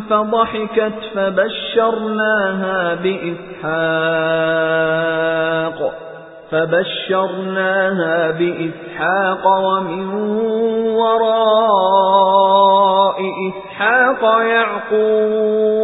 فضحكت فبشرناها بإسحاق. فبشرناها بإسحاق ومن وراء إسحاق يعقوب.